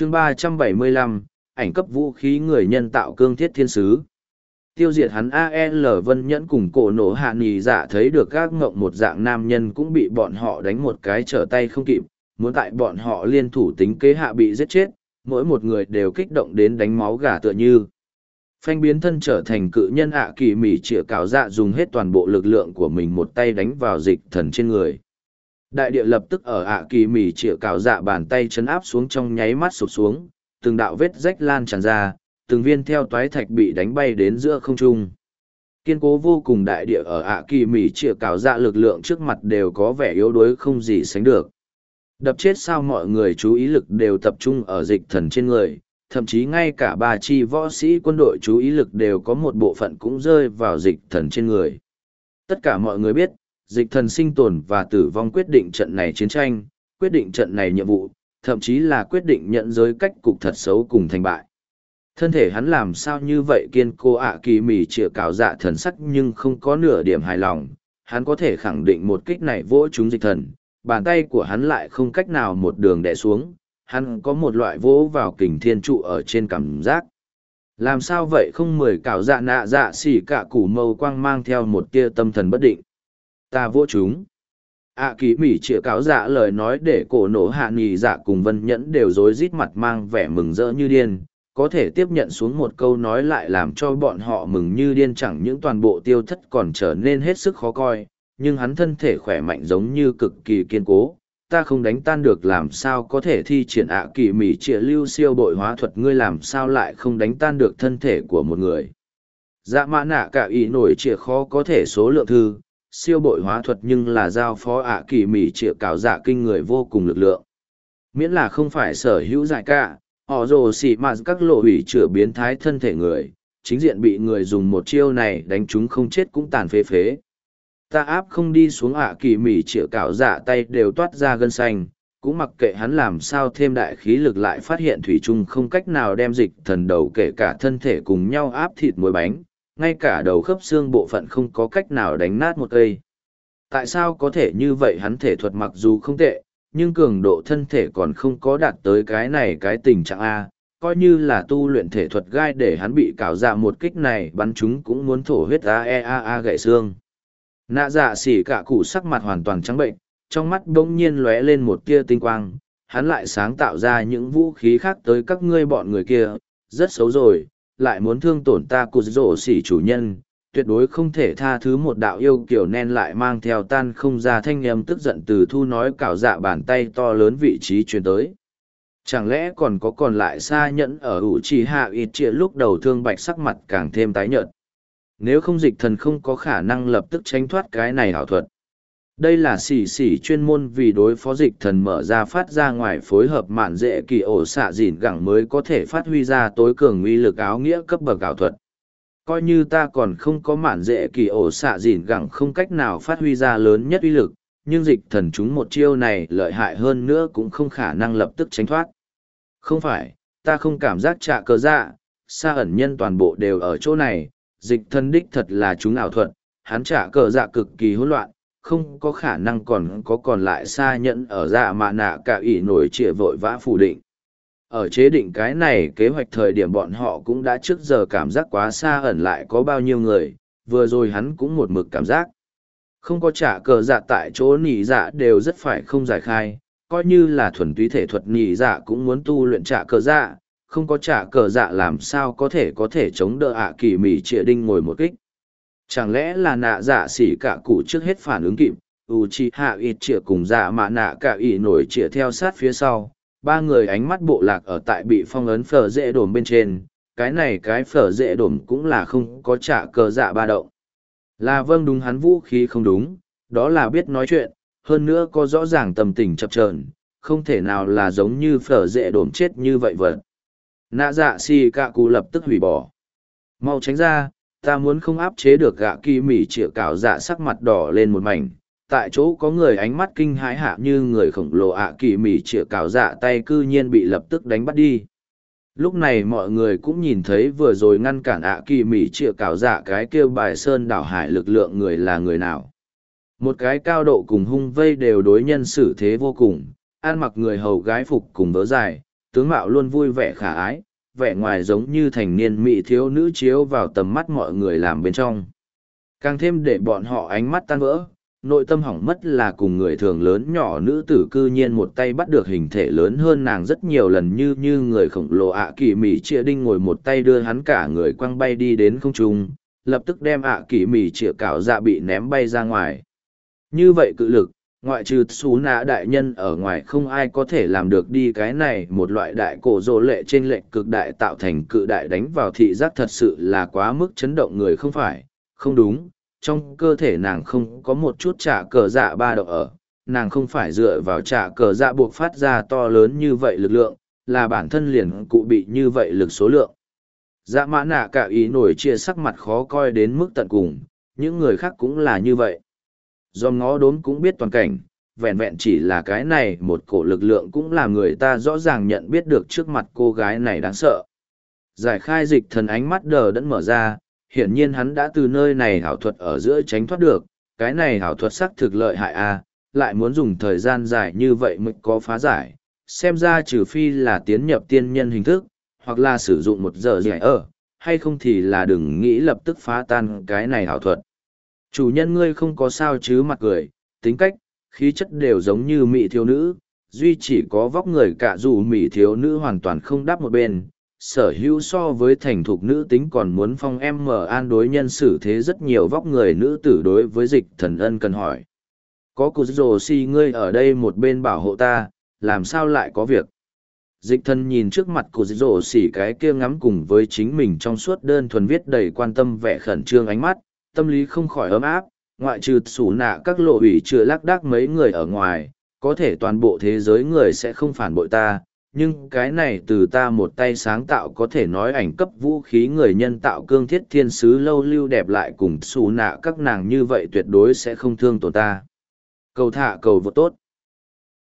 chương ba trăm bảy mươi lăm ảnh cấp vũ khí người nhân tạo cương thiết thiên sứ tiêu diệt hắn AL Vân Nhẫn cùng cổ nổ hạ nì dạ thấy được các ngộng một dạng nam nhân cũng bị bọn họ đánh một cái trở tay không kịp, muốn tại bọn họ liên thủ tính kế hạ bị giết chết, mỗi một người đều kích động đến đánh máu gà tựa như. Phanh biến thân trở thành cự nhân ạ kỳ mỉ trịa cào dạ dùng hết toàn bộ lực lượng của mình một tay đánh vào dịch thần trên người. Đại địa lập tức ở ạ kỳ mỉ trịa cào dạ bàn tay chấn áp xuống trong nháy mắt sụp xuống, từng đạo vết rách lan tràn ra, từng viên theo toái thạch bị đánh bay đến giữa không trung. Kiên cố vô cùng đại địa ở ạ kỳ mỉ trịa cào dạ lực lượng trước mặt đều có vẻ yếu đuối không gì sánh được. Đập chết sao mọi người chú ý lực đều tập trung ở dịch thần trên người, thậm chí ngay cả ba chi võ sĩ quân đội chú ý lực đều có một bộ phận cũng rơi vào dịch thần trên người. Tất cả mọi người biết, dịch thần sinh tồn và tử vong quyết định trận này chiến tranh, quyết định trận này nhiệm vụ, thậm chí là quyết định nhận giới cách cục thật xấu cùng thành bại. Thân thể hắn làm sao như vậy kiên cố ạ kỳ mỉ trịa cào dạ thần sắc nhưng không có nửa điểm hài lòng, hắn có thể khẳng định một kích này vỗ chúng dịch thần, bàn tay của hắn lại không cách nào một đường đè xuống, hắn có một loại vỗ vào kình thiên trụ ở trên cảm giác. Làm sao vậy không mười cào dạ nạ dạ xỉ cả củ mâu quang mang theo một tia tâm thần bất định. Ta vỗ chúng. ạ kỳ mỉ chĩa cáo dạ lời nói để cổ nổ hạ nghỉ dạ cùng vân nhẫn đều rối rít mặt mang vẻ mừng rỡ như điên có thể tiếp nhận xuống một câu nói lại làm cho bọn họ mừng như điên chẳng những toàn bộ tiêu thất còn trở nên hết sức khó coi, nhưng hắn thân thể khỏe mạnh giống như cực kỳ kiên cố, ta không đánh tan được làm sao có thể thi triển ạ kỳ mỉ trịa lưu siêu bội hóa thuật ngươi làm sao lại không đánh tan được thân thể của một người. Dạ mã nạ cả ý nổi trịa khó có thể số lượng thư, siêu bội hóa thuật nhưng là giao phó ạ kỳ mỉ trịa cáo dạ kinh người vô cùng lực lượng. Miễn là không phải sở hữu giải cả, họ rồ xỉ mà các lộ hủy chữa biến thái thân thể người chính diện bị người dùng một chiêu này đánh chúng không chết cũng tàn phế phế ta áp không đi xuống ạ kỳ mỉ chĩa cạo dạ tay đều toát ra gân xanh cũng mặc kệ hắn làm sao thêm đại khí lực lại phát hiện thủy trung không cách nào đem dịch thần đầu kể cả thân thể cùng nhau áp thịt muối bánh ngay cả đầu khớp xương bộ phận không có cách nào đánh nát một cây tại sao có thể như vậy hắn thể thuật mặc dù không tệ nhưng cường độ thân thể còn không có đạt tới cái này cái tình trạng A, coi như là tu luyện thể thuật gai để hắn bị cào dạ một kích này bắn chúng cũng muốn thổ huyết a e a a gãy xương. Nạ dạ xỉ cả cụ sắc mặt hoàn toàn trắng bệnh, trong mắt bỗng nhiên lóe lên một tia tinh quang, hắn lại sáng tạo ra những vũ khí khác tới các ngươi bọn người kia, rất xấu rồi, lại muốn thương tổn ta cụ rổ xỉ chủ nhân, tuyệt đối không thể tha thứ một đạo yêu kiểu nen lại mang theo tan không ra thanh âm tức giận từ thu nói cào dạ bàn tay to lớn vị trí truyền tới. Chẳng lẽ còn có còn lại xa nhẫn ở ủ trì hạ ít trịa lúc đầu thương bạch sắc mặt càng thêm tái nhợt? Nếu không dịch thần không có khả năng lập tức tránh thoát cái này ảo thuật đây là xỉ xỉ chuyên môn vì đối phó dịch thần mở ra phát ra ngoài phối hợp mạn dễ kỳ ổ xạ dìn gẳng mới có thể phát huy ra tối cường uy lực áo nghĩa cấp bậc ảo thuật. Coi như ta còn không có mạn dễ kỳ ổ xạ dìn gẳng không cách nào phát huy ra lớn nhất uy lực, nhưng dịch thần chúng một chiêu này lợi hại hơn nữa cũng không khả năng lập tức tránh thoát. Không phải, ta không cảm giác trạ cờ dạ xa ẩn nhân toàn bộ đều ở chỗ này, dịch thần đích thật là chúng ảo thuật, hắn trả cờ dạ cực kỳ hỗn loạn không có khả năng còn có còn lại xa nhẫn ở dạ mạ nạ cả ỷ nổi trịa vội vã phủ định. Ở chế định cái này kế hoạch thời điểm bọn họ cũng đã trước giờ cảm giác quá xa ẩn lại có bao nhiêu người, vừa rồi hắn cũng một mực cảm giác. Không có trả cờ dạ tại chỗ nỉ dạ đều rất phải không giải khai, coi như là thuần túy thể thuật nỉ dạ cũng muốn tu luyện trả cờ dạ không có trả cờ dạ làm sao có thể có thể chống đỡ ạ kỳ mỉ trịa đinh ngồi một kích chẳng lẽ là nạ dạ xỉ cả cụ trước hết phản ứng kịp u chi hạ ít chĩa cùng dạ mạ nạ cả ỉ nổi chĩa theo sát phía sau ba người ánh mắt bộ lạc ở tại bị phong ấn phở dễ đổm bên trên, cái này cái phở dễ đổm cũng là không có trả cờ dạ ba động. Là vâng đúng hắn vũ khí không đúng, đó là biết nói chuyện, hơn nữa có rõ ràng tầm tình chập trờn không thể nào là giống như phở dễ đổm chết như vậy vật. Nạ dạ si cạ cụ lập tức hủy bỏ. Mau tránh ra, ta muốn không áp chế được gạ kỳ mỉ chĩa cào dạ sắc mặt đỏ lên một mảnh, tại chỗ có người ánh mắt kinh hãi hạ như người khổng lồ ạ kỳ mỉ chĩa cào dạ tay cư nhiên bị lập tức đánh bắt đi. Lúc này mọi người cũng nhìn thấy vừa rồi ngăn cản ạ kỳ mỉ chĩa cào dạ cái kêu bài sơn đảo hải lực lượng người là người nào. Một cái cao độ cùng hung vây đều đối nhân xử thế vô cùng ăn mặc người hầu gái phục cùng vớ dài tướng mạo luôn vui vẻ khả ái, vẻ ngoài giống như thành niên mỹ thiếu nữ chiếu vào tầm mắt mọi người làm bên trong. Càng thêm để bọn họ ánh mắt tan vỡ, nội tâm hỏng mất là cùng người thường lớn nhỏ nữ tử cư nhiên một tay bắt được hình thể lớn hơn nàng rất nhiều lần như như người khổng lồ ạ kỳ mỹ chia đinh ngồi một tay đưa hắn cả người quăng bay đi đến không trung lập tức đem ạ kỳ mỹ chia cạo dạ bị ném bay ra ngoài như vậy cự lực ngoại trừ xú nã đại nhân ở ngoài không ai có thể làm được đi cái này, một loại đại cổ rỗ lệ trên lệnh cực đại tạo thành cự đại đánh vào thị giác thật sự là quá mức chấn động người không phải. Không đúng, trong cơ thể nàng không có một chút trả cờ dạ ba độ ở. Nàng không phải dựa vào trả cờ dạ buộc phát ra to lớn như vậy lực lượng, là bản thân liền cụ bị như vậy lực số lượng. Dạ mã nạ cả ý nổi chia sắc mặt khó coi đến mức tận cùng, những người khác cũng là như vậy do ngó đốn cũng biết toàn cảnh vẹn vẹn chỉ là cái này một cổ lực lượng cũng làm người ta rõ ràng nhận biết được trước mặt cô gái này đáng sợ giải khai dịch thần ánh mắt đờ đẫn mở ra hiển nhiên hắn đã từ nơi này hảo thuật ở giữa tránh thoát được, cái này hảo thuật sắc thực lợi hại a, à, lại muốn dùng thời gian dài như vậy mới có phá giải, xem ra trừ phi là tiến nhập tiên nhân hình thức, hoặc là sử dụng một giờ giải ở, hay không thì là đừng nghĩ lập tức phá tan cái này hảo thuật. Chủ nhân ngươi không có sao chứ mặt cười, tính cách, khí chất đều giống như mỹ thiếu nữ, duy chỉ có vóc người cả dù mỹ thiếu nữ hoàn toàn không đáp một bên, sở hữu so với thành thục nữ tính còn muốn phong em mở an đối nhân xử thế rất nhiều vóc người nữ tử đối với dịch thần ân cần hỏi. Có cụ rồ si ngươi ở đây một bên bảo hộ ta làm sao lại có việc? Dịch thần nhìn trước mặt của rồ xỉ cái kia ngắm cùng với chính mình trong suốt đơn thuần viết đầy quan tâm vẻ khẩn trương ánh mắt tâm lý không khỏi ấm áp, ngoại trừ xù nạ các lộ ủy chưa lác đác mấy người ở ngoài, có thể toàn bộ thế giới người sẽ không phản bội ta, nhưng cái này từ ta một tay sáng tạo có thể nói ảnh cấp vũ khí người nhân tạo cương thiết thiên sứ lâu lưu đẹp lại cùng xù nạ các nàng như vậy tuyệt đối sẽ không thương tổ ta. Cầu thả cầu vô tốt.